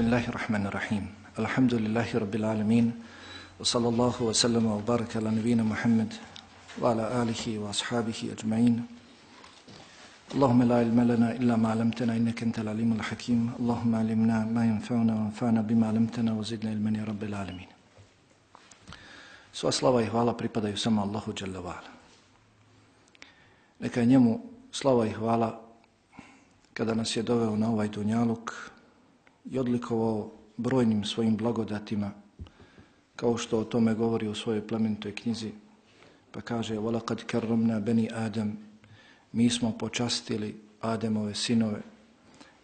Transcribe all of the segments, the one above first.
بسم الله الرحمن الرحيم الحمد لله رب العالمين وصلى الله وسلم وبارك على نبينا محمد وعلى آله وأصحابه أجمعين اللهم لا علم لنا إلا ما علمتنا إنك أنت العليم الحكيم اللهم علمنا ما ينفعنا وانفعنا بما علمتنا وزدنا علما يا رب العالمين Sva slava i hvala pripadaju samo Allahu Jalla wa'ala. Neka je njemu slava i hvala kada nas je doveo na ovaj dunjaluk i odlikovao brojnim svojim blagodatima, kao što o tome govori u svojoj plemenitoj knjizi, pa kaže وَلَقَدْ كَرَّمْنَا بَنِي آدَمْ Mi smo počastili Ademove sinove,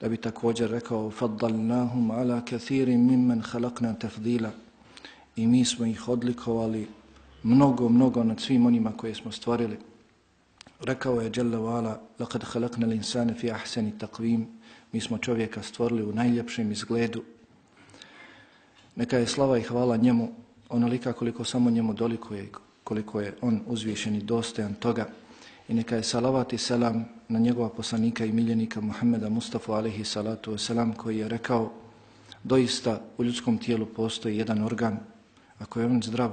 da bi također rekao فَضَّلْنَاهُمْ عَلَى كَثِيرٍ مِمَّنْ خَلَقْنَا تَفْضِيلًا I mi smo ih odlikovali mnogo, mnogo nad svim onima koje smo stvorili. Rekao je Jalla wa'ala لَقَدْ خَلَقْنَا الْإِنسَانَ فِي أَحْسَنِ تَقْوِيمٍ mi smo čovjeka stvorili u najljepšem izgledu. Neka je slava i hvala njemu onolika koliko samo njemu dolikuje, koliko je on uzvišen i dostojan toga. I neka je salavat i selam na njegova poslanika i miljenika Muhammeda Mustafa alaihi salatu wasalam koji je rekao doista u ljudskom tijelu postoji jedan organ. Ako je on zdrav,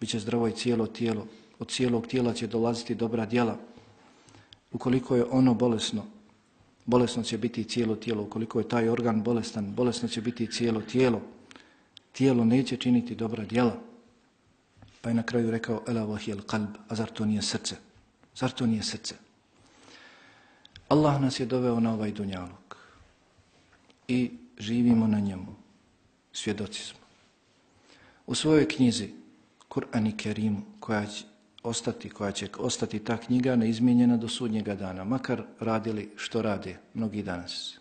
bit će zdravo i cijelo tijelo. Od cijelog tijela će dolaziti dobra djela. Ukoliko je ono bolesno, bolesno će biti i cijelo tijelo. Ukoliko je taj organ bolestan, bolesno će biti i cijelo tijelo. Tijelo neće činiti dobra djela. Pa je na kraju rekao, ela vahijel kalb, a zar to nije srce? Zar to nije srce? Allah nas je doveo na ovaj dunjaluk i živimo na njemu. Svjedoci smo. U svojoj knjizi, Kur'an i Kerimu, koja ostati, koja će ostati ta knjiga neizmijenjena do sudnjega dana, makar radili što rade mnogi danas.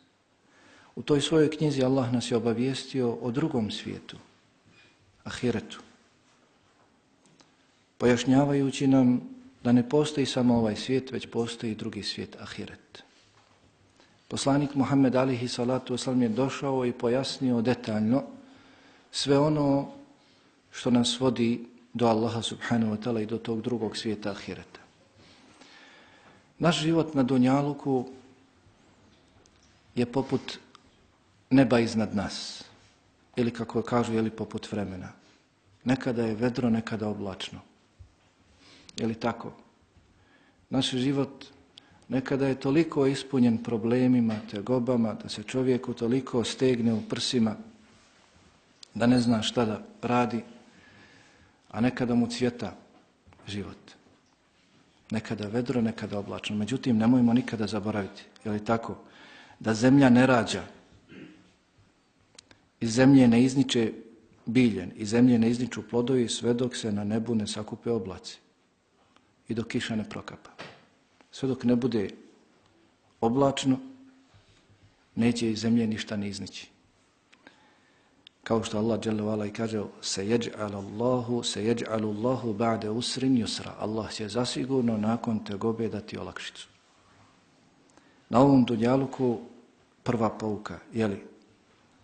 U toj svojoj knjizi Allah nas je obavijestio o drugom svijetu, ahiretu, pojašnjavajući nam da ne postoji samo ovaj svijet, već postoji drugi svijet, ahiret. Poslanik Muhammed alihi salatu wasalam je došao i pojasnio detaljno sve ono što nas vodi do Allaha subhanahu wa ta'ala i do tog drugog svijeta ahireta. Naš život na Dunjaluku je poput neba iznad nas. Ili kako kažu, ili poput vremena. Nekada je vedro, nekada oblačno. Je li tako? Naš život nekada je toliko ispunjen problemima, tegobama, da se čovjeku toliko stegne u prsima, da ne zna šta da radi, a nekada mu cvjeta život. Nekada vedro, nekada oblačno. Međutim, nemojmo nikada zaboraviti, je li tako, da zemlja ne rađa, iz zemlje ne izniče biljen, iz zemlje ne izniču plodovi sve dok se na nebu ne sakupe oblaci i dok kiša ne prokapa. Sve dok ne bude oblačno, neće iz zemlje ništa ne iznići. Kao što Allah dželle vala i kaže se yaj'al Allahu se yaj'al Allahu ba'da usrin yusra. Allah će zasigurno nakon tegobe dati olakšicu. Na ovom dunjaluku prva pouka, je li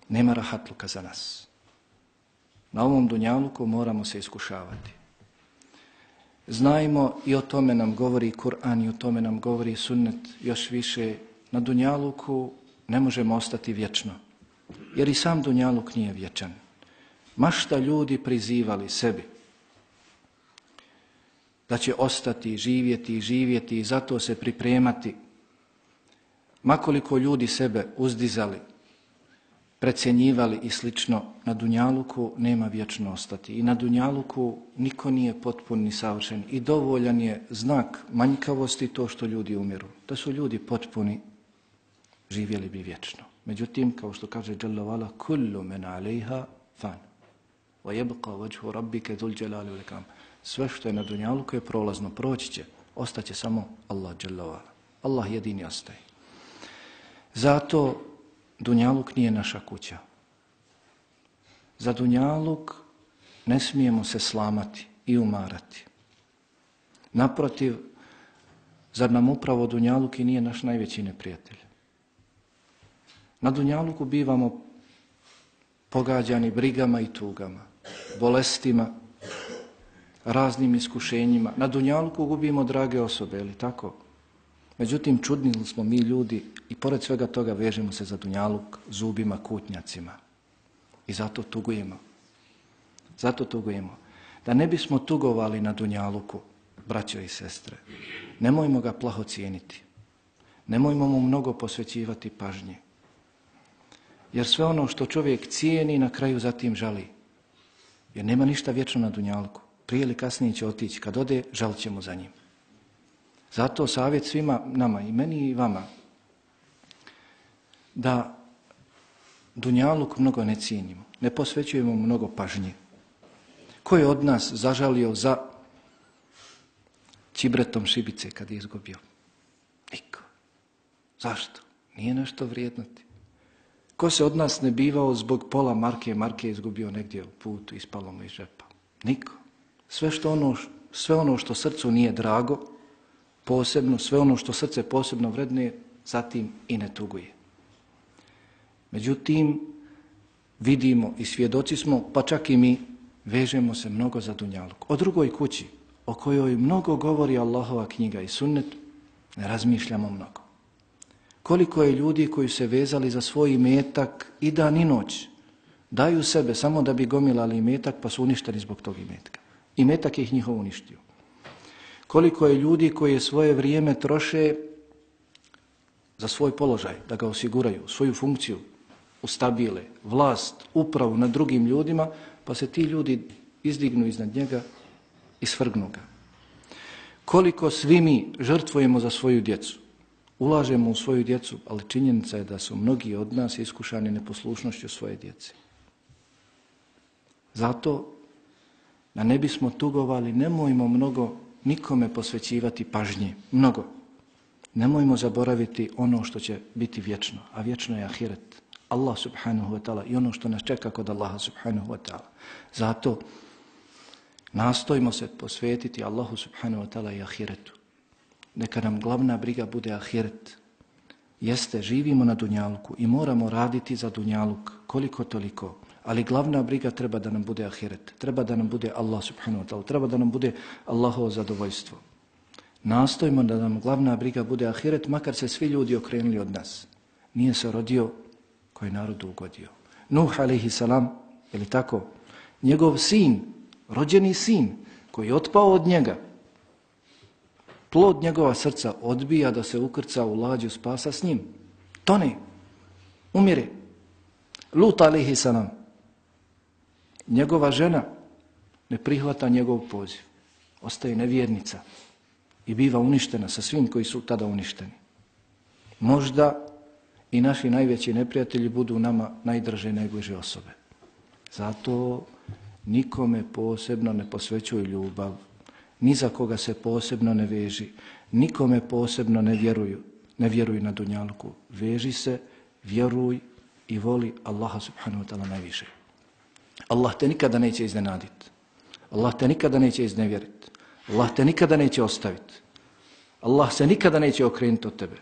nema rahatluka za nas. Na ovom dunjaluku moramo se iskušavati. Znajmo i o tome nam govori Kur'an i o tome nam govori sunnet još više. Na dunjaluku ne možemo ostati vječno. Jer i sam dunjaluk nije vječan. Mašta ljudi prizivali sebi da će ostati, živjeti, živjeti i zato se pripremati. Makoliko ljudi sebe uzdizali, precjenjivali i slično, na Dunjaluku nema vječno ostati. I na Dunjaluku niko nije potpun ni savršen. I dovoljan je znak manjkavosti to što ljudi umiru. Da su ljudi potpuni, živjeli bi vječno. Međutim, kao što kaže Jalla kullu men alejha fan. Wa yabqa wajhu rabbika dhul jalali wal ikram. Sve što je na Dunjaluku je prolazno, proći će. Ostaće samo Allah Jalla vala. Allah jedini ostaje. Zato Dunjaluk nije naša kuća. Za Dunjaluk ne smijemo se slamati i umarati. Naprotiv, zar nam upravo Dunjaluk i nije naš najveći neprijatelj? Na Dunjaluku bivamo pogađani brigama i tugama, bolestima, raznim iskušenjima. Na Dunjaluku gubimo drage osobe, ili tako? Međutim, čudni smo mi ljudi i pored svega toga vežemo se za Dunjaluk zubima, kutnjacima. I zato tugujemo. Zato tugujemo. Da ne bismo tugovali na Dunjaluku, braćo i sestre, nemojmo ga plaho cijeniti. Nemojmo mu mnogo posvećivati pažnje. Jer sve ono što čovjek cijeni na kraju zatim žali. Jer nema ništa vječno na Dunjalku. Prije ili kasnije će otići. Kad ode, žal ćemo za njim. Zato savjet svima nama, i meni i vama, da Dunjaluk mnogo ne cijenimo, ne posvećujemo mnogo pažnje. Ko je od nas zažalio za čibretom šibice kad je izgubio? Niko. Zašto? Nije nešto vrijednoti. Ko se od nas ne bivao zbog pola marke, marke je izgubio negdje u putu, ispalo mu iz žepa? Niko. Sve, što ono, sve ono što srcu nije drago, posebno, sve ono što srce posebno vredne, zatim i ne tuguje. Međutim, vidimo i svjedoci smo, pa čak i mi, vežemo se mnogo za Dunjaluk. O drugoj kući, o kojoj mnogo govori Allahova knjiga i sunnet, ne razmišljamo mnogo. Koliko je ljudi koji se vezali za svoj metak i dan i noć, daju sebe samo da bi gomilali metak, pa su uništeni zbog tog imetka. I metak je ih njihov uništio. Koliko je ljudi koji svoje vrijeme troše za svoj položaj, da ga osiguraju, svoju funkciju, ustabile, vlast, upravu nad drugim ljudima, pa se ti ljudi izdignu iznad njega i svrgnu ga. Koliko svi mi žrtvujemo za svoju djecu, ulažemo u svoju djecu, ali činjenica je da su mnogi od nas iskušani neposlušnošću svoje djece. Zato, da ne bismo tugovali, nemojmo mnogo nikome posvećivati pažnje, mnogo. Nemojmo zaboraviti ono što će biti vječno, a vječno je ahiret. Allah subhanahu wa ta'ala i ono što nas čeka kod Allaha subhanahu wa ta'ala. Zato nastojimo se posvetiti Allahu subhanahu wa ta'ala i ahiretu. Neka nam glavna briga bude ahiret. Jeste, živimo na Dunjalku i moramo raditi za Dunjaluk koliko toliko. Ali glavna briga treba da nam bude ahiret. Treba da nam bude Allah subhanahu wa ta'ala. Treba da nam bude Allahovo zadovoljstvo. Nastojimo da nam glavna briga bude ahiret, makar se svi ljudi okrenuli od nas. Nije se rodio koji je narodu ugodio. Nuh alaihi salam, je tako? Njegov sin, rođeni sin, koji je otpao od njega, plod njegova srca odbija da se ukrca u lađu spasa s njim. Tone, umire. Lut alaihi salam, njegova žena ne prihvata njegov poziv. Ostaje nevjernica i biva uništena sa svim koji su tada uništeni. Možda i naši najveći neprijatelji budu nama najdrže najbliže osobe. Zato nikome posebno ne posvećuju ljubav, ni za koga se posebno ne veži, nikome posebno ne vjeruju, ne vjeruju na dunjalku. Veži se, vjeruj i voli Allaha subhanahu wa ta'ala najviše. Allah te nikada neće iznenaditi. Allah te nikada neće iznevjeriti. Allah te nikada neće ostaviti. Allah se nikada neće okrenuti od tebe.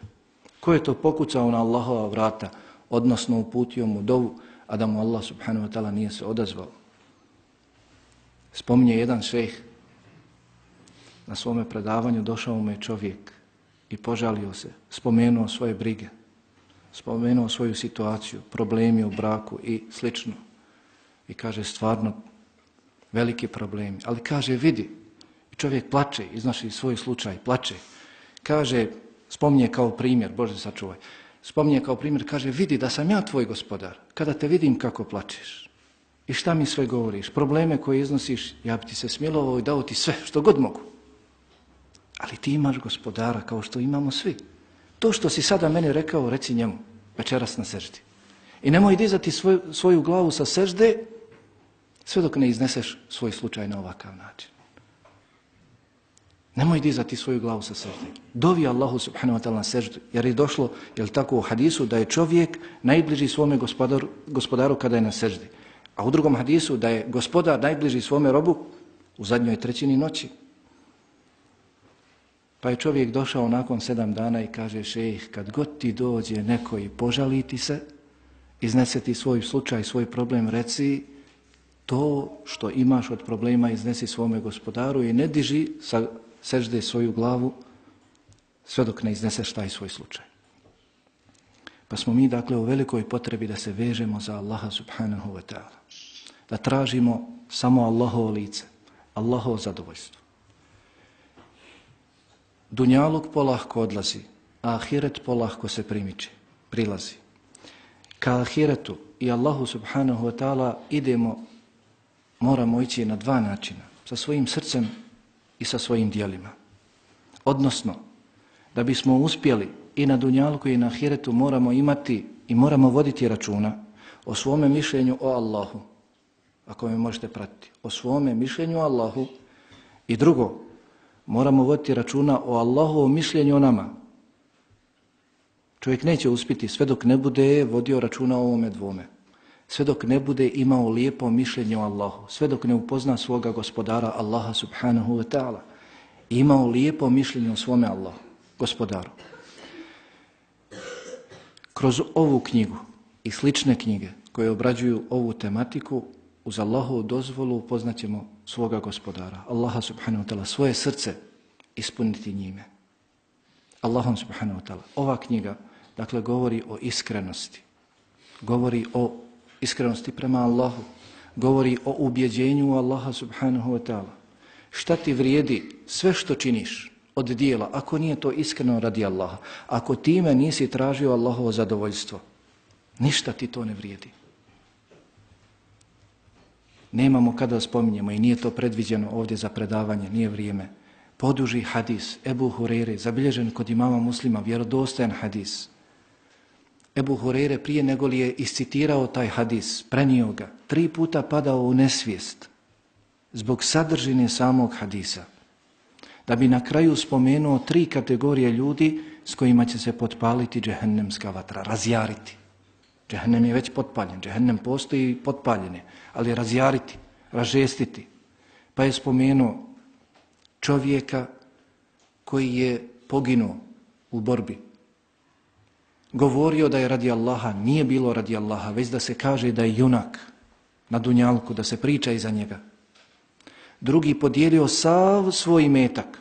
Ko je to pokucao na Allahova vrata, odnosno uputio mu dovu, a da mu Allah subhanahu wa ta'ala nije se odazvao? Spominje jedan šejh, na svome predavanju došao mu je čovjek i požalio se, spomenuo svoje brige, spomenuo svoju situaciju, problemi u braku i slično. I kaže stvarno veliki problemi, ali kaže vidi, čovjek plače, iznaši svoj slučaj, plače. Kaže, spominje kao primjer, Bože sačuvaj, spominje kao primjer, kaže, vidi da sam ja tvoj gospodar, kada te vidim kako plačeš. I šta mi sve govoriš, probleme koje iznosiš, ja bi ti se smilovao i dao ti sve, što god mogu. Ali ti imaš gospodara kao što imamo svi. To što si sada meni rekao, reci njemu, večeras na seždi. I nemoj dizati svoj, svoju glavu sa sežde, sve dok ne izneseš svoj slučaj na ovakav način. Nemoj dizati svoju glavu sa sežde. Dovi Allahu subhanahu wa ta'ala na seždu. Jer je došlo, je li tako u hadisu, da je čovjek najbliži svome gospodaru, gospodaru kada je na seždi. A u drugom hadisu da je gospodar najbliži svome robu u zadnjoj trećini noći. Pa je čovjek došao nakon sedam dana i kaže šejh, kad god ti dođe neko i požali ti se, iznese ti svoj slučaj, svoj problem, reci to što imaš od problema iznesi svome gospodaru i ne diži sa sežde svoju glavu sve dok ne izneseš taj svoj slučaj. Pa smo mi dakle u velikoj potrebi da se vežemo za Allaha subhanahu wa ta'ala. Da tražimo samo Allahovo lice, Allahovo zadovoljstvo. Dunjaluk polahko odlazi, a ahiret polahko se primiče, prilazi. Ka ahiretu i Allahu subhanahu wa ta'ala idemo, moramo ići na dva načina. Sa svojim srcem i sa svojim dijelima. Odnosno, da bismo uspjeli i na Dunjalku i na Ahiretu moramo imati i moramo voditi računa o svome mišljenju o Allahu, ako me možete pratiti, o svome mišljenju o Allahu i drugo, moramo voditi računa o Allahovom mišljenju o nama. Čovjek neće uspjeti sve dok ne bude vodio računa o ovome dvome. Sve dok ne bude imao lijepo mišljenje o Allahu. Sve dok ne upozna svoga gospodara Allaha subhanahu wa ta'ala. Imao lijepo mišljenje o svome Allahu, gospodaru. Kroz ovu knjigu i slične knjige koje obrađuju ovu tematiku, uz Allahovu dozvolu upoznaćemo svoga gospodara, Allaha subhanahu wa ta'ala, svoje srce ispuniti njime. Allahom subhanahu wa ta'ala. Ova knjiga, dakle, govori o iskrenosti, govori o iskrenosti prema Allahu, govori o ubjeđenju Allaha subhanahu wa ta'ala. Šta ti vrijedi sve što činiš od dijela, ako nije to iskreno radi Allaha, ako time nisi tražio Allahovo zadovoljstvo, ništa ti to ne vrijedi. Nemamo kada spominjemo i nije to predviđeno ovdje za predavanje, nije vrijeme. Poduži hadis Ebu Hurere, zabilježen kod imama muslima, vjerodostojan hadis. Ebu Hurere prije nego li je iscitirao taj hadis, prenio ga, tri puta padao u nesvijest zbog sadržine samog hadisa. Da bi na kraju spomenuo tri kategorije ljudi s kojima će se potpaliti džehennemska vatra, razjariti. Džehennem je već potpaljen, džehennem postoji potpaljene, ali razjariti, ražestiti. Pa je spomenuo čovjeka koji je poginuo u borbi. Govorio da je radi Allaha, nije bilo radi Allaha, već da se kaže da je junak na dunjalku, da se priča iza njega. Drugi podijelio sav svoj metak.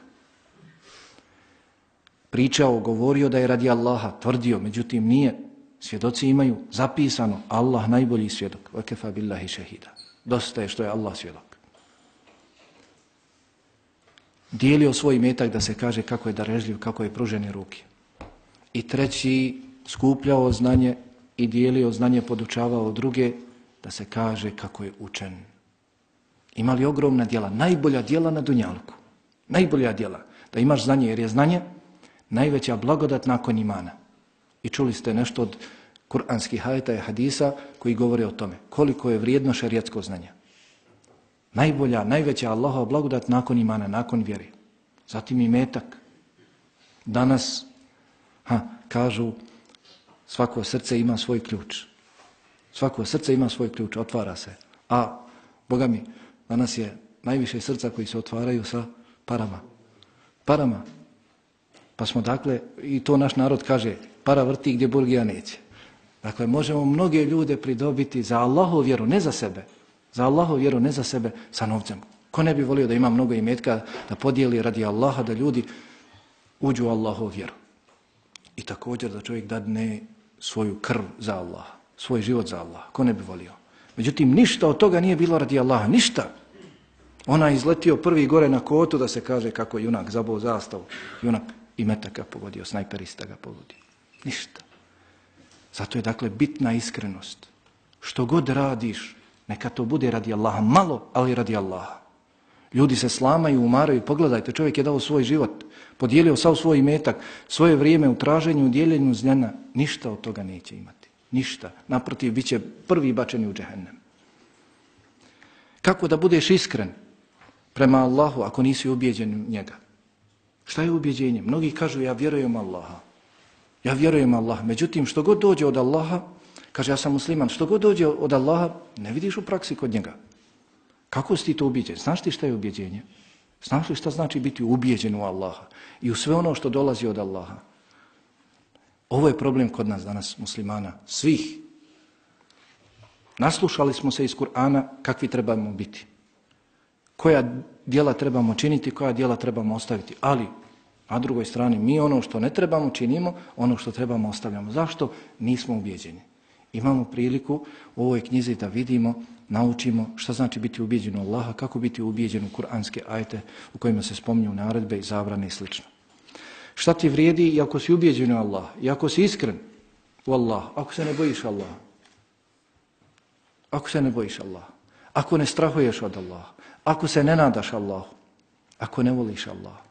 Pričao, govorio da je radi Allaha, tvrdio, međutim nije. Svjedoci imaju zapisano, Allah najbolji svjedok. Vakefa billahi šehida. Dosta je što je Allah svjedok dijelio svoj metak da se kaže kako je darežljiv, kako je pružene ruke. I treći skupljao znanje i dijelio znanje, podučavao druge da se kaže kako je učen. Imali ogromna djela, najbolja djela na Dunjalku. Najbolja djela. Da imaš znanje jer je znanje najveća blagodat nakon imana. I čuli ste nešto od kuranskih hajta i hadisa koji govore o tome. Koliko je vrijedno šarijetsko znanje. Najbolja, najveća Allahova blagodat nakon imana, nakon vjere. Zatim i metak. Danas, ha, kažu, svako srce ima svoj ključ. Svako srce ima svoj ključ, otvara se. A, Boga mi, danas je najviše srca koji se otvaraju sa parama. Parama. Pa smo dakle, i to naš narod kaže, para vrti gdje Burgija neće. Dakle, možemo mnoge ljude pridobiti za Allahovu vjeru, ne za sebe, za Allahu vjeru, ne za sebe, sa novcem. Ko ne bi volio da ima mnogo imetka, da podijeli radi Allaha, da ljudi uđu u Allahu vjeru. I također da čovjek dadne svoju krv za Allaha, svoj život za Allaha. Ko ne bi volio? Međutim, ništa od toga nije bilo radi Allaha, ništa. Ona je izletio prvi gore na kotu da se kaže kako junak zabao zastavu. Junak i metaka pogodio, snajperista ga pogodio. Ništa. Zato je dakle bitna iskrenost. Što god radiš, neka to bude radi Allaha. Malo, ali radi Allaha. Ljudi se slamaju, umaraju. Pogledajte, čovjek je dao svoj život. Podijelio sav svoj metak, svoje vrijeme u traženju, u dijeljenju znjena. Ništa od toga neće imati. Ništa. Naprotiv, bit će prvi bačeni u džehennem. Kako da budeš iskren prema Allahu ako nisi ubijeđen njega? Šta je ubjeđenje? Mnogi kažu ja vjerujem Allaha. Ja vjerujem Allah. Međutim, što god dođe od Allaha, Kaže, ja sam musliman. Što god dođe od Allaha, ne vidiš u praksi kod njega. Kako si ti to ubijeđen? Znaš ti šta je ubjeđenje? Znaš li šta znači biti ubijeđen u Allaha? I u sve ono što dolazi od Allaha. Ovo je problem kod nas danas, muslimana. Svih. Naslušali smo se iz Kur'ana kakvi trebamo biti. Koja dijela trebamo činiti, koja dijela trebamo ostaviti. Ali A drugoj strani mi ono što ne trebamo činimo, ono što trebamo ostavljamo. Zašto? Nismo ubijeđeni. Imamo priliku u ovoj knjizi da vidimo, naučimo šta znači biti ubijeđen u Allaha, kako biti ubijeđen u kuranske ajte u kojima se spominju naredbe i zabrane i sl. Šta ti vrijedi i ako si ubijeđen u Allah, i ako si iskren u Allah, ako se ne bojiš Allah, ako se ne bojiš Allah, ako ne strahuješ od Allah, ako se ne nadaš Allahu, ako ne voliš Allah,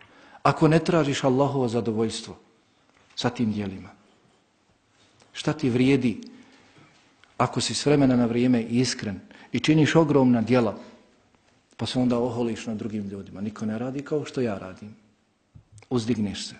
ako ne tražiš Allahovo zadovoljstvo sa tim dijelima, šta ti vrijedi ako si s vremena na vrijeme iskren i činiš ogromna djela, pa se onda oholiš na drugim ljudima. Niko ne radi kao što ja radim. Uzdigneš se.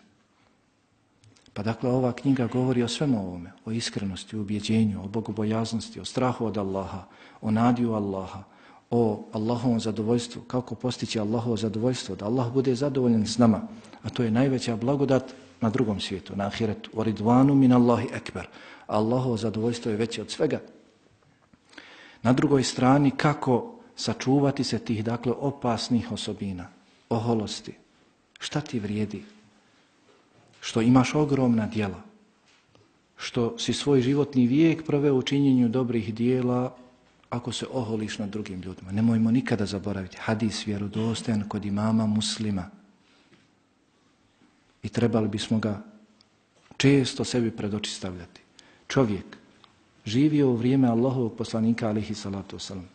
Pa dakle, ova knjiga govori o svemu ovome, o iskrenosti, o ubjeđenju, o bogobojaznosti, o strahu od Allaha, o nadiju Allaha, o Allahovom zadovoljstvu, kako postići Allahovo zadovoljstvo, da Allah bude zadovoljen s nama, a to je najveća blagodat na drugom svijetu, na ahiretu, o ridvanu min Allahi ekber. Allahovo zadovoljstvo je veće od svega. Na drugoj strani, kako sačuvati se tih, dakle, opasnih osobina, oholosti. Šta ti vrijedi? Što imaš ogromna dijela, što si svoj životni vijek proveo u činjenju dobrih dijela, ako se oholiš nad drugim ljudima. Nemojmo nikada zaboraviti hadis vjerodostojan kod imama muslima. I trebali bismo ga često sebi pred oči stavljati. Čovjek živio u vrijeme Allahovog poslanika alihi salatu wasalam.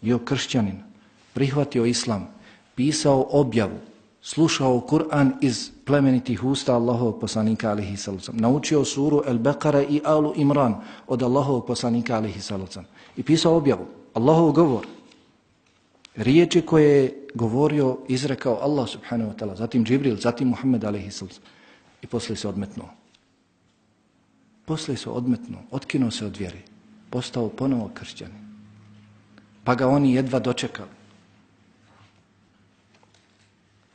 Bio kršćanin, prihvatio islam, pisao objavu, slušao Kur'an iz plemenitih usta Allahovog poslanika alihi salatu Naučio suru El Beqara i Alu Imran od Allahovog poslanika alihi salatu I pisao objavu, Allahov govor. Riječi koje je govorio, izrekao Allah subhanahu wa ta'ala, zatim Džibril, zatim Muhammed salatu I poslije se odmetnuo. Poslije se odmetnuo, otkinuo se od vjeri, postao ponovo kršćanin. Pa ga oni jedva dočekali.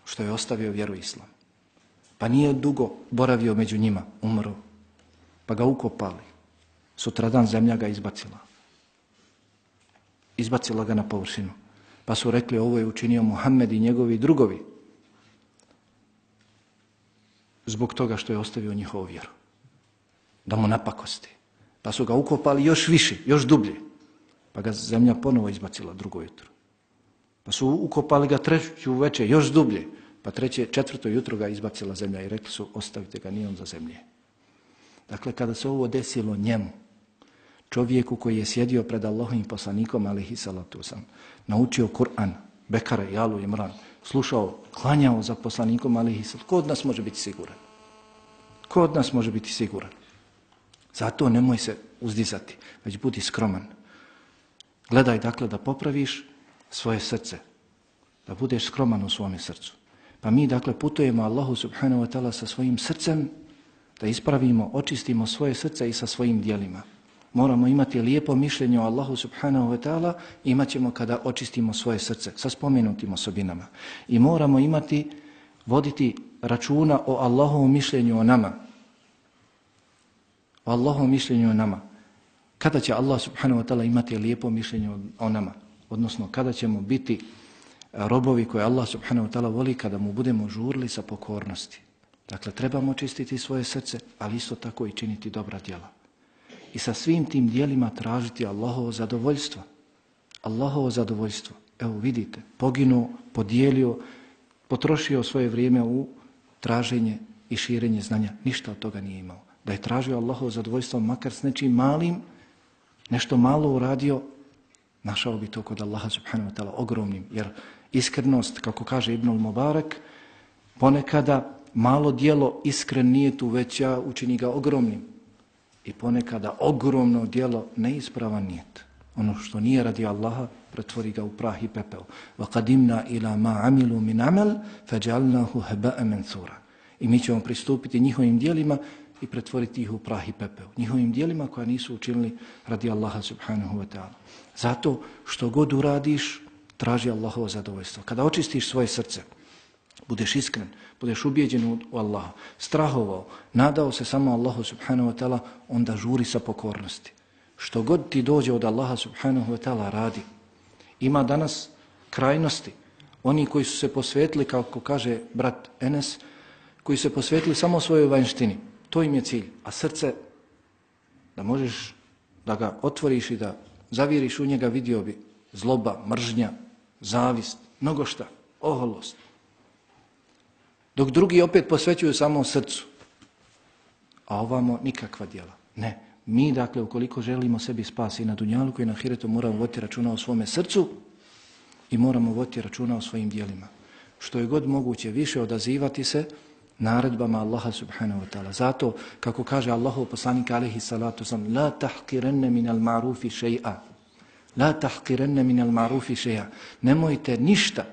Što je ostavio vjeru islam. Pa nije dugo boravio među njima, umro. Pa ga ukopali. Sutradan zemlja ga izbacila. Izbacila ga na površinu. Pa su rekli ovo je učinio Muhammed i njegovi drugovi. Zbog toga što je ostavio njihovu vjeru da mu napakosti. Pa su ga ukopali još više, još dublje. Pa ga zemlja ponovo izbacila drugo jutro. Pa su ukopali ga treću večer, još dublje. Pa treće, četvrto jutro ga izbacila zemlja i rekli su ostavite ga, nije on za zemlje. Dakle, kada se ovo desilo njemu, čovjeku koji je sjedio pred Allahovim poslanikom, alihi salatu sam, naučio Kur'an, Bekara, Jalu, Imran, slušao, klanjao za poslanikom, alihi salatu, ko od nas može biti siguran? Ko od nas može biti siguran? Zato nemoj se uzdizati, već budi skroman. Gledaj dakle da popraviš svoje srce, da budeš skroman u svome srcu. Pa mi dakle putujemo Allahu subhanahu wa ta'ala sa svojim srcem da ispravimo, očistimo svoje srce i sa svojim dijelima. Moramo imati lijepo mišljenje o Allahu subhanahu wa ta'ala imat ćemo kada očistimo svoje srce sa spomenutim osobinama. I moramo imati, voditi računa o Allahovom mišljenju o nama, o Allahom mišljenju o nama. Kada će Allah subhanahu wa ta'ala imati lijepo mišljenje o nama? Odnosno, kada ćemo biti robovi koje Allah subhanahu wa ta'ala voli kada mu budemo žurli sa pokornosti. Dakle, trebamo čistiti svoje srce, ali isto tako i činiti dobra djela. I sa svim tim dijelima tražiti Allahovo zadovoljstvo. Allahovo zadovoljstvo. Evo vidite, poginuo, podijelio, potrošio svoje vrijeme u traženje i širenje znanja. Ništa od toga nije imao da je tražio Allahovo zadovoljstvo makar s nečim malim, nešto malo uradio, našao bi to kod Allaha subhanahu wa ta'ala ogromnim. Jer iskrenost, kako kaže Ibnul Mubarak, ponekada malo dijelo iskren nije tu veća, učini ga ogromnim I ponekada ogromno dijelo neispravan nijet. Ono što nije radi Allaha, pretvori ga u prah i pepel. وَقَدِمْنَا إِلَا مَا عَمِلُوا مِنْ عَمَلْ فَجَعَلْنَاهُ هَبَأَ مَنْثُورًا I mi ćemo pristupiti njihovim dijelima i pretvoriti ih u prah i pepeo. Njihovim dijelima koja nisu učinili radi Allaha subhanahu wa ta'ala. Zato što god uradiš, traži Allahovo zadovoljstvo. Kada očistiš svoje srce, budeš iskren, budeš ubijeđen u Allaha, strahovao, nadao se samo Allahu subhanahu wa ta'ala, onda žuri sa pokornosti. Što god ti dođe od Allaha subhanahu wa ta'ala radi. Ima danas krajnosti. Oni koji su se posvetili, kako kaže brat Enes, koji se posvetili samo svojoj vanjštini. To im je cilj. A srce, da možeš da ga otvoriš i da zaviriš u njega, vidio bi zloba, mržnja, zavist, mnogo šta, oholost. Dok drugi opet posvećuju samo srcu. A ovamo nikakva djela. Ne. Mi, dakle, ukoliko želimo sebi spasi na dunjalu koji na hiretu moramo voditi računa o svome srcu i moramo voditi računa o svojim dijelima. Što je god moguće više odazivati se naredbama Allaha subhanahu wa ta'ala. Zato, kako kaže Allahov poslanik alihi salatu sam, la tahkirenne min al ma'rufi še'a. La tahkirenne min al ma'rufi še'a. Nemojte ništa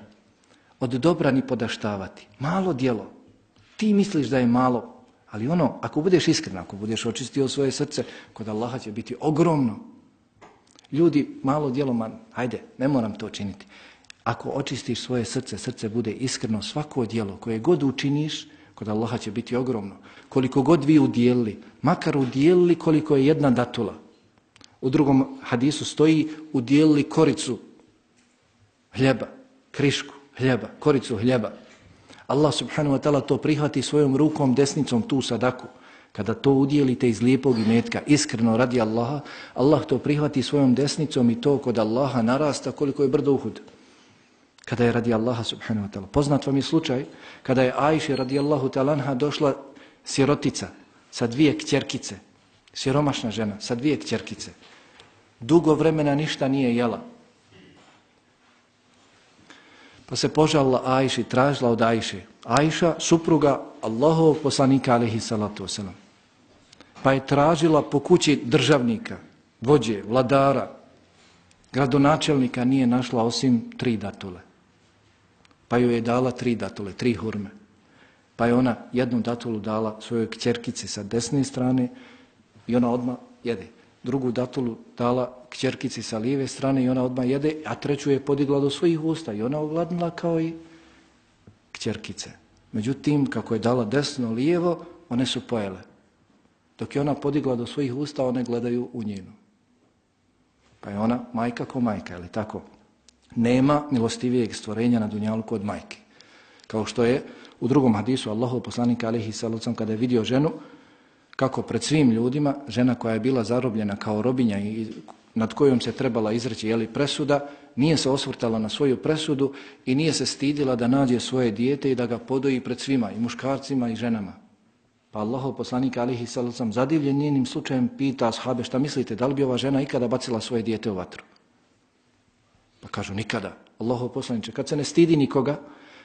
od dobra ni podaštavati. Malo dijelo. Ti misliš da je malo, ali ono, ako budeš iskren, ako budeš očistio svoje srce, kod Allaha će biti ogromno. Ljudi, malo dijelo, man, hajde, ne moram to činiti. Ako očistiš svoje srce, srce bude iskreno, svako dijelo koje god učiniš, kod Allaha će biti ogromno. Koliko god vi udjelili, makar udjelili koliko je jedna datula. U drugom hadisu stoji udjelili koricu hljeba, krišku hljeba, koricu hljeba. Allah subhanahu wa ta'ala to prihvati svojom rukom desnicom tu sadaku. Kada to udjelite iz lijepog imetka, iskreno radi Allaha, Allah to prihvati svojom desnicom i to kod Allaha narasta koliko je brdo uhud. Kada je radi Allaha subhanahu wa ta'ala. Poznat vam je slučaj kada je Ajši radi Allahu ta'ala došla sirotica sa dvije kćerkice, siromašna žena sa dvije kćerkice. Dugo vremena ništa nije jela. Pa se požalila Ajši, tražila od Ajše. Ajša, supruga Allahovog poslanika, alihi salatu wasalam. Pa je tražila po kući državnika, vođe, vladara, gradonačelnika, nije našla osim tri datule. Pa joj je dala tri datule, tri hurme. Pa je ona jednu datulu dala svojoj kćerkici sa desne strane i ona odmah jede drugu datulu dala kćerkici sa lijeve strane i ona odmah jede, a treću je podigla do svojih usta i ona ogladnila kao i kćerkice. Međutim, kako je dala desno, lijevo, one su pojele. Dok je ona podigla do svojih usta, one gledaju u njenu. Pa je ona majka ko majka, ili tako? Nema milostivijeg stvorenja na dunjalku od majke. Kao što je u drugom hadisu Allahov poslanika alihi sallam kada je vidio ženu, kako pred svim ljudima žena koja je bila zarobljena kao robinja i nad kojom se trebala izreći jeli, presuda, nije se osvrtala na svoju presudu i nije se stidila da nađe svoje dijete i da ga podoji pred svima, i muškarcima i ženama. Pa Allahov poslanik alihi sallam zadivljen njenim slučajem pita ashabe šta mislite, da li bi ova žena ikada bacila svoje dijete u vatru? Pa kažu nikada. Allahov poslaniče, kad se ne stidi nikoga,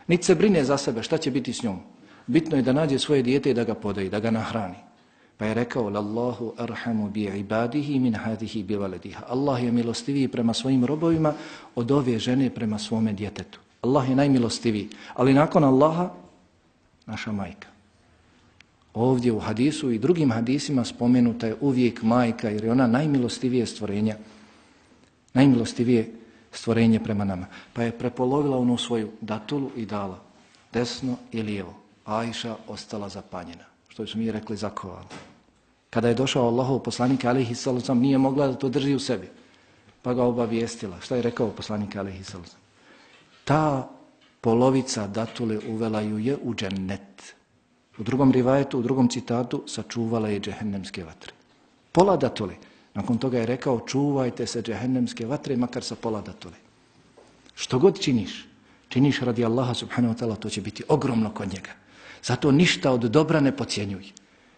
niti se brine za sebe, šta će biti s njom? Bitno je da nađe svoje dijete i da ga podoji, da ga nahrani. Pa je rekao, Lallahu arhamu bi ibadihi min hadihi bi valediha. Allah je milostiviji prema svojim robovima od ove žene prema svome djetetu. Allah je najmilostiviji. Ali nakon Allaha, naša majka. Ovdje u hadisu i drugim hadisima spomenuta je uvijek majka, jer je ona najmilostivije stvorenja. Najmilostivije stvorenje prema nama. Pa je prepolovila onu svoju datulu i dala desno i lijevo. Ajša ostala zapanjena što su mi rekli zakovali. Kada je došao Allahov poslanik alihi nije mogla da to drži u sebi. Pa ga obavijestila. Šta je rekao poslanik alihi sallam? Ta polovica datule uvela ju je u džennet. U drugom rivajetu, u drugom citatu, sačuvala je džehennemske vatre. Pola datule. Nakon toga je rekao, čuvajte se džehennemske vatre, makar sa pola datule. Što god činiš, činiš radi Allaha subhanahu wa ta'ala, to će biti ogromno kod njega. Zato ništa od dobra ne pocijenjuj.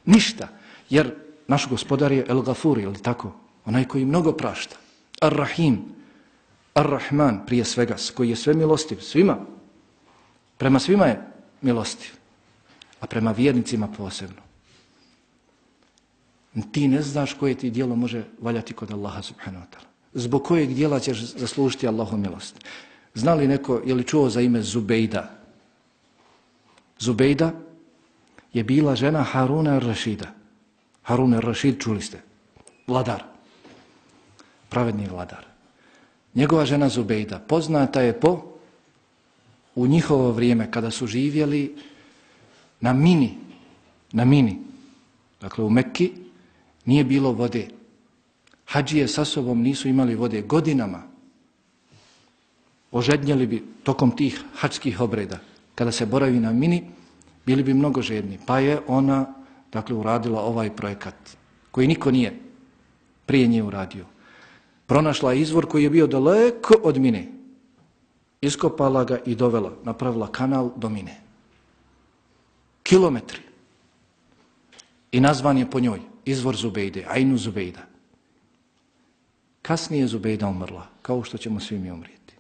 Ništa. Jer naš gospodar je El Gafur, ili tako? Onaj koji mnogo prašta. Ar-Rahim. Ar-Rahman prije svega, koji je sve milostiv. Svima. Prema svima je milostiv. A prema vjernicima posebno. Ti ne znaš koje ti dijelo može valjati kod Allaha subhanahu wa ta'ala. Zbog kojeg dijela ćeš zaslužiti Allahu milost. Zna li neko, je li čuo za ime Zubejda? Zubejda je bila žena Haruna al-Rašida. Harun al-Rašid, čuli ste, vladar, pravedni vladar. Njegova žena Zubejda poznata je po u njihovo vrijeme kada su živjeli na mini, na mini, dakle u Mekki, nije bilo vode. Hadžije sa sobom nisu imali vode godinama. Ožednjeli bi tokom tih hačskih obreda kada se boravi na mini, Bili bi mnogo žedni. Pa je ona, dakle, uradila ovaj projekat koji niko nije prije nje uradio. Pronašla izvor koji je bio daleko od mine. Iskopala ga i dovela, napravila kanal do mine. Kilometri. I nazvan je po njoj izvor Zubejde, Ainu Zubejda. Kasnije Zubejda umrla, kao što ćemo svi mi umrijeti.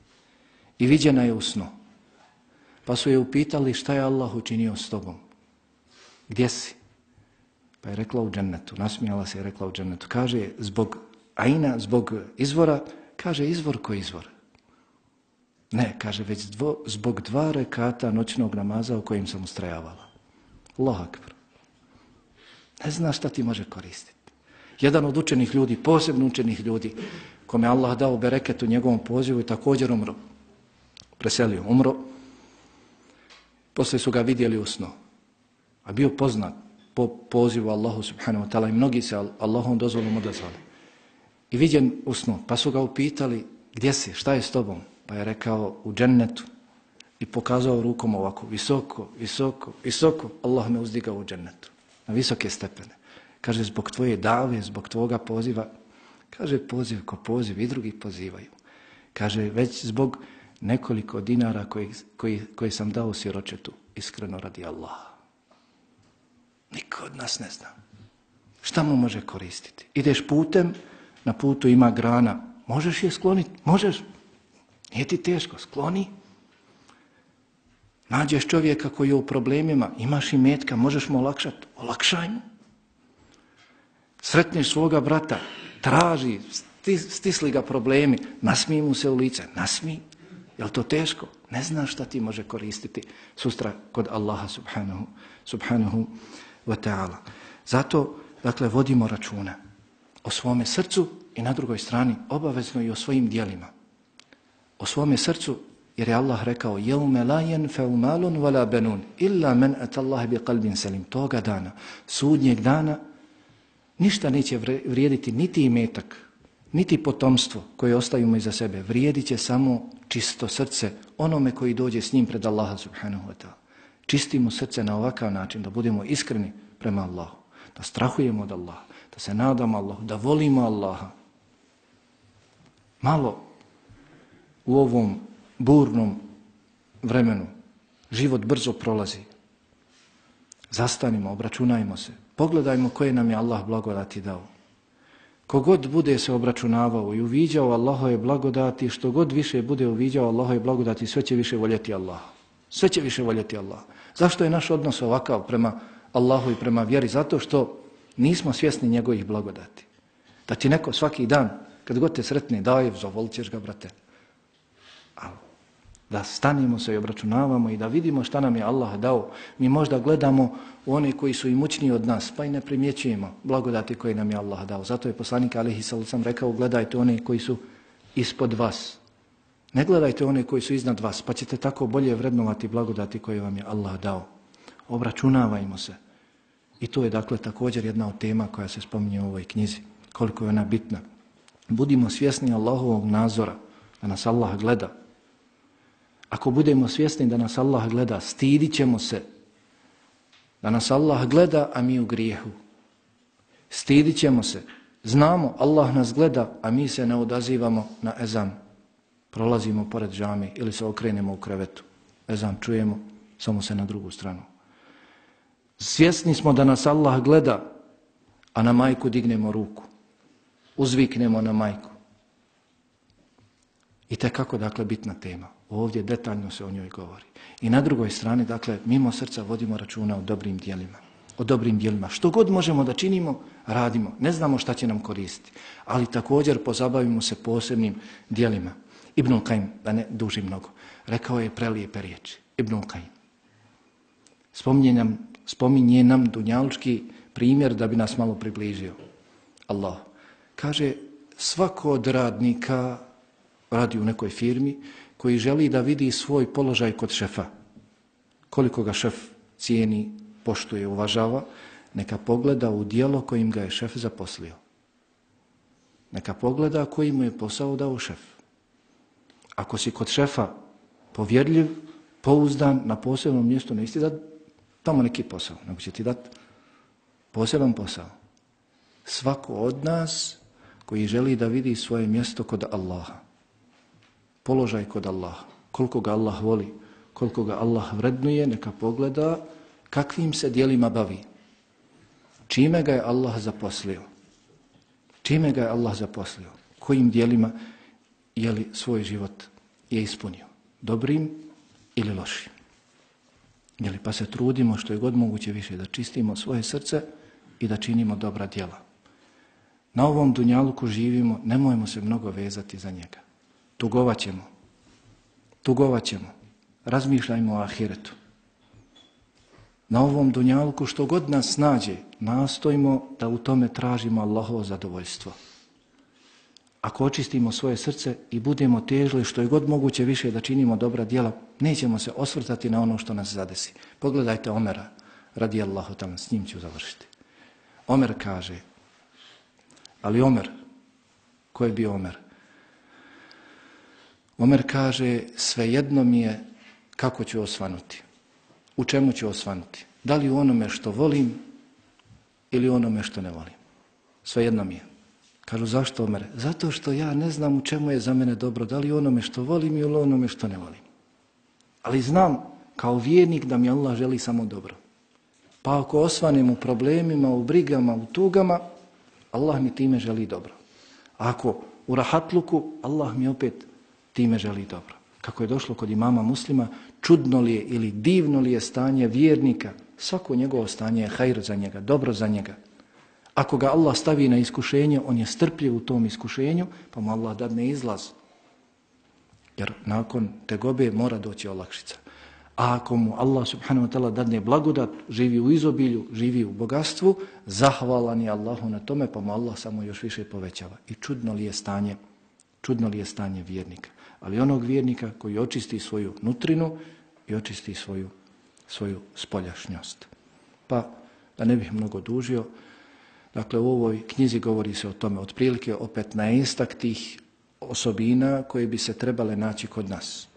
I viđena je u snu. Pa su je upitali šta je Allah učinio s tobom. Gdje si? Pa je rekla u džennetu, nasmijala se i rekla u džennetu. Kaže, zbog ajna, zbog izvora, kaže izvor ko izvor. Ne, kaže, već dvo, zbog dva rekata noćnog namaza u kojim sam ustrajavala. Allah akbar. Ne zna šta ti može koristiti. Jedan od učenih ljudi, posebno učenih ljudi, kome Allah dao bereket u njegovom pozivu i također umro. Preselio, umro. Poslije su ga vidjeli u snu. A bio poznat po pozivu Allahu subhanahu wa ta'ala i mnogi se Allahom dozvolom odazvali. I vidjen u snu, pa su ga upitali gdje si, šta je s tobom? Pa je rekao u džennetu i pokazao rukom ovako, visoko, visoko, visoko, Allah me uzdigao u džennetu, na visoke stepene. Kaže, zbog tvoje dave, zbog tvoga poziva, kaže, poziv ko poziv i drugi pozivaju. Kaže, već zbog nekoliko dinara koji, koji, koji sam dao siročetu, iskreno radi Allaha. Niko od nas ne zna. Šta mu može koristiti? Ideš putem, na putu ima grana. Možeš je skloniti? Možeš. Nije ti teško, skloni. Nađeš čovjeka koji je u problemima, imaš i metka, možeš mu olakšati. Olakšaj mu. Sretneš svoga brata, traži, stisli ga problemi, nasmij mu se u lice, nasmij. Jel to teško? Ne znaš šta ti može koristiti sustra kod Allaha subhanahu, subhanahu wa ta'ala. Zato, dakle, vodimo računa o svome srcu i na drugoj strani obavezno i o svojim dijelima. O svome srcu, jer je Allah rekao يَوْمَ لَا يَنْفَوْ مَالٌ وَلَا wala banun illa man atallaha بِقَلْبٍ salim toga dana, sudnjeg dana ništa neće vrijediti niti imetak, niti potomstvo koje ostaju iza sebe. Vrijedit će samo čisto srce onome koji dođe s njim pred Allaha subhanahu wa ta'ala. Čistimo srce na ovakav način, da budemo iskreni prema Allahu, da strahujemo od Allaha, da se nadamo Allahu, da volimo Allaha. Malo u ovom burnom vremenu život brzo prolazi. Zastanimo, obračunajmo se, pogledajmo koje nam je Allah blagodati dao. Kogod bude se obračunavao i uviđao Allahove blagodati, što god više bude uviđao Allahove blagodati, sve će više voljeti Allah. Sve će više voljeti Allah. Zašto je naš odnos ovakav prema Allahu i prema vjeri? Zato što nismo svjesni njegovih blagodati. Da ti neko svaki dan, kad god te sretni, daj, zavolit ćeš ga, brate. Da stanimo se i obračunavamo i da vidimo šta nam je Allah dao. Mi možda gledamo u one koji su imućniji od nas, pa i ne primjećujemo blagodati koje nam je Allah dao. Zato je poslanik Alihi sam rekao, gledajte one koji su ispod vas. Ne gledajte one koji su iznad vas, pa ćete tako bolje vrednovati blagodati koje vam je Allah dao. Obračunavajmo se. I to je dakle također jedna od tema koja se spominje u ovoj knjizi. Koliko je ona bitna. Budimo svjesni Allahovog nazora, da nas Allah gleda, ako budemo svjesni da nas Allah gleda, stidit ćemo se da nas Allah gleda, a mi u grijehu. Stidit ćemo se. Znamo, Allah nas gleda, a mi se ne odazivamo na ezan. Prolazimo pored džami ili se okrenemo u krevetu. Ezan čujemo, samo se na drugu stranu. Svjesni smo da nas Allah gleda, a na majku dignemo ruku. Uzviknemo na majku. I kako dakle, bitna tema. Ovdje detaljno se o njoj govori. I na drugoj strani, dakle, mimo srca vodimo računa o dobrim dijelima. O dobrim dijelima. Što god možemo da činimo, radimo. Ne znamo šta će nam koristiti. Ali također pozabavimo se posebnim dijelima. Ibnul Kajim, da ne duži mnogo, rekao je prelijepe riječi. Ibnul Kajim. Spominje nam, spominje nam dunjalučki primjer da bi nas malo približio. Allah. Kaže, svako od radnika radi u nekoj firmi, koji želi da vidi svoj položaj kod šefa, koliko ga šef cijeni, poštuje, uvažava, neka pogleda u dijelo kojim ga je šef zaposlio. Neka pogleda koji mu je posao dao šef. Ako si kod šefa povjerljiv, pouzdan, na posebnom mjestu, ne isti da tamo neki posao, nego će ti dati poseban posao. Svako od nas koji želi da vidi svoje mjesto kod Allaha, položaj kod Allaha, koliko ga Allah voli, koliko ga Allah vrednuje, neka pogleda kakvim se dijelima bavi. Čime ga je Allah zaposlio? Čime ga je Allah zaposlio? Kojim dijelima je li svoj život je ispunio? Dobrim ili lošim? Jeli, pa se trudimo što je god moguće više da čistimo svoje srce i da činimo dobra djela. Na ovom dunjaluku živimo, nemojmo se mnogo vezati za njega. Tugovat ćemo. Tugovat ćemo. Razmišljajmo o ahiretu. Na ovom dunjaluku što god nas nađe, nastojimo da u tome tražimo Allahovo zadovoljstvo. Ako očistimo svoje srce i budemo težili što je god moguće više da činimo dobra djela, nećemo se osvrtati na ono što nas zadesi. Pogledajte Omera, radi Allahu tamo, s njim ću završiti. Omer kaže, ali Omer, ko je bio Omer? Omer kaže, svejedno mi je kako ću osvanuti. U čemu ću osvanuti? Da li u onome što volim ili u onome što ne volim? Svejedno mi je. Kažu, zašto Omer? Zato što ja ne znam u čemu je za mene dobro, da li u onome što volim ili u onome što ne volim. Ali znam kao vjernik da mi Allah želi samo dobro. Pa ako osvanem u problemima, u brigama, u tugama, Allah mi time želi dobro. Ako u rahatluku, Allah mi opet time želi dobro. Kako je došlo kod imama muslima, čudno li je ili divno li je stanje vjernika, svako njegovo stanje je hajr za njega, dobro za njega. Ako ga Allah stavi na iskušenje, on je strpljiv u tom iskušenju, pa mu Allah dadne izlaz. Jer nakon tegobe mora doći olakšica. A ako mu Allah subhanahu wa ta'ala dadne blagodat, živi u izobilju, živi u bogatstvu, zahvalan je Allahu na tome, pa mu Allah samo još više povećava. I čudno li je stanje, čudno li je stanje vjernika. Ali onog vjernika koji očisti svoju nutrinu i očisti svoju, svoju spoljašnjost. Pa, da ne bih mnogo dužio, dakle u ovoj knjizi govori se o tome otprilike o 15 tih osobina koje bi se trebale naći kod nas.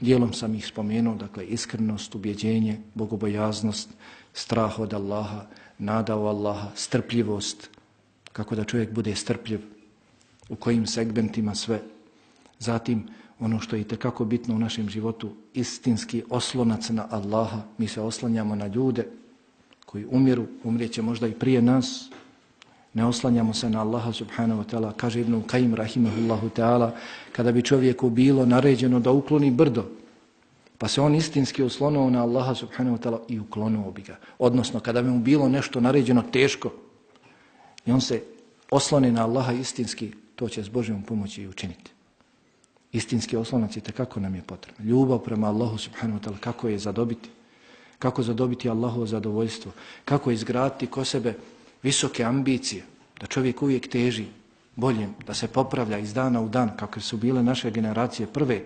Dijelom sam ih spomenuo, dakle iskrenost, ubjeđenje, bogobojaznost, strah od Allaha, nada u Allaha, strpljivost, kako da čovjek bude strpljiv, u kojim segmentima sve. Zatim, ono što je itekako bitno u našem životu, istinski oslonac na Allaha. Mi se oslanjamo na ljude koji umiru, umrijeće možda i prije nas. Ne oslanjamo se na Allaha subhanahu wa ta'ala. Kaže Ibn Qajim rahimahullahu ta'ala, kada bi čovjeku bilo naređeno da ukloni brdo, pa se on istinski oslonuo na Allaha subhanahu wa ta'ala i uklonuo bi ga. Odnosno, kada bi mu bilo nešto naređeno teško i on se oslone na Allaha istinski, to će s Božjom pomoći i učiniti. Istinski oslonac je kako nam je potrebno. Ljubav prema Allahu subhanahu wa ta'ala, kako je zadobiti? Kako zadobiti Allahovo zadovoljstvo? Kako izgraditi ko sebe visoke ambicije? Da čovjek uvijek teži boljem, da se popravlja iz dana u dan, kako su bile naše generacije prve.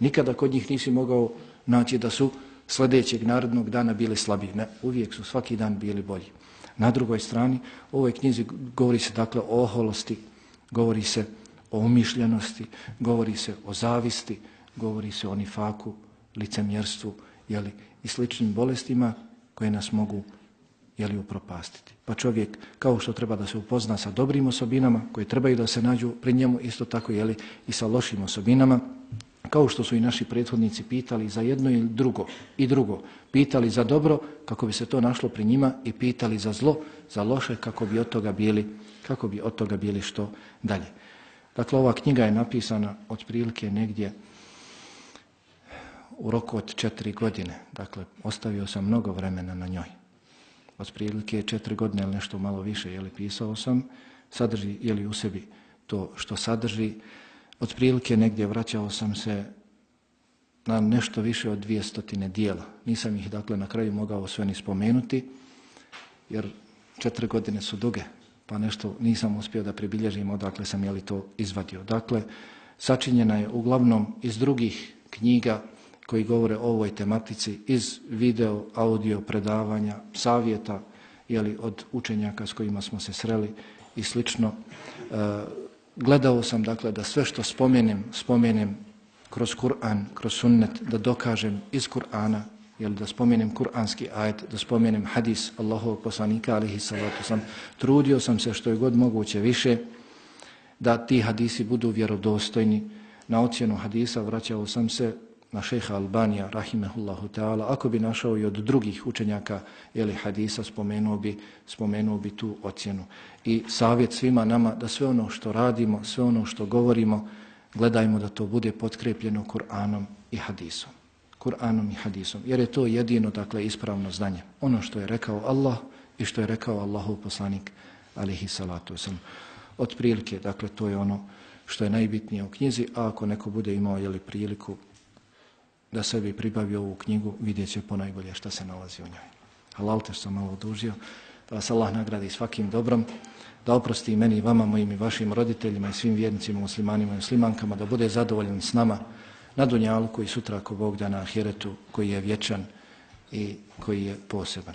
Nikada kod njih nisi mogao naći da su sljedećeg narodnog dana bili slabiji. Ne, uvijek su svaki dan bili bolji. Na drugoj strani, u ovoj knjizi govori se dakle o oholosti, govori se o umišljenosti, govori se o zavisti, govori se o nifaku, licemjerstvu jeli, i sličnim bolestima koje nas mogu jeli, upropastiti. Pa čovjek, kao što treba da se upozna sa dobrim osobinama koje trebaju da se nađu pri njemu, isto tako jeli, i sa lošim osobinama, kao što su i naši prethodnici pitali za jedno i drugo, i drugo, pitali za dobro kako bi se to našlo pri njima i pitali za zlo, za loše kako bi od toga bili, kako bi od toga bili što dalje. Dakle, ova knjiga je napisana otprilike negdje u roku od četiri godine. Dakle, ostavio sam mnogo vremena na njoj. Otprilike četiri godine ili nešto malo više, jeli pisao sam, sadrži, jeli u sebi to što sadrži. Otprilike negdje vraćao sam se na nešto više od dvije stotine dijela. Nisam ih, dakle, na kraju mogao sve ni spomenuti, jer četiri godine su duge, pa nešto nisam uspio da pribilježim odakle sam jeli to izvadio. Dakle, sačinjena je uglavnom iz drugih knjiga koji govore o ovoj tematici, iz video, audio, predavanja, savjeta, jeli, od učenjaka s kojima smo se sreli i slično. E, gledao sam, dakle, da sve što spomenem, spomenem kroz Kur'an, kroz sunnet, da dokažem iz Kur'ana jel da spomenem kuranski ajet, da spomenem hadis Allahovog poslanika alihi salatu sam, trudio sam se što je god moguće više da ti hadisi budu vjerodostojni. Na ocjenu hadisa vraćao sam se na šeha Albanija, rahimehullahu ta'ala, ako bi našao i od drugih učenjaka jeli hadisa, spomenuo bi, spomenuo bi tu ocjenu. I savjet svima nama da sve ono što radimo, sve ono što govorimo, gledajmo da to bude potkrepljeno Kur'anom i hadisom. Kur'anom i hadisom. Jer je to jedino, dakle, ispravno znanje. Ono što je rekao Allah i što je rekao Allahov poslanik, alihi salatu wasalam. Od prilike, dakle, to je ono što je najbitnije u knjizi, a ako neko bude imao jeli, priliku da sebi pribavi ovu knjigu, vidjet će ponajbolje šta se nalazi u njoj. Halal te sam malo odužio, da vas Allah nagradi svakim dobrom, da oprosti meni, i vama, mojim i vašim roditeljima i svim vjernicima, muslimanima i muslimankama, da bude zadovoljan s nama na Dunjalku i sutra ako Bog da na Ahiretu koji je vječan i koji je poseban.